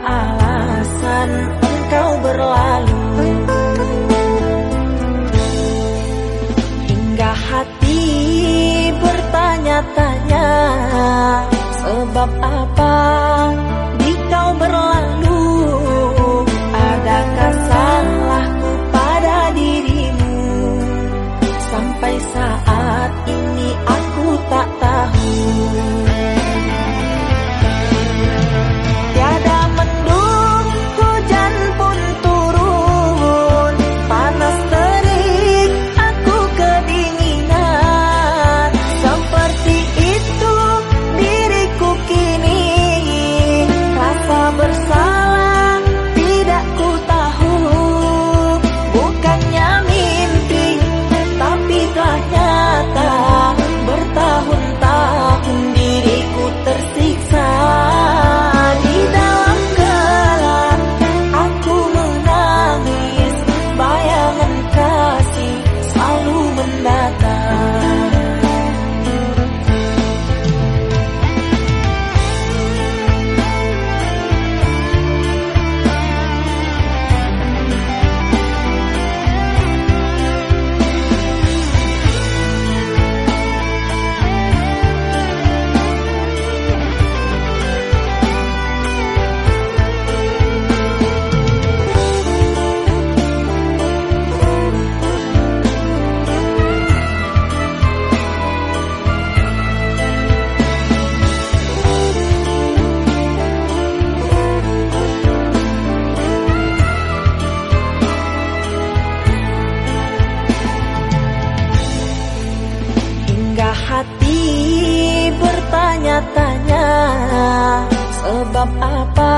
alasan engkau berlalu. Hingga hati bertanya-tanya Sebab apa bertanya-tanya Sebab apa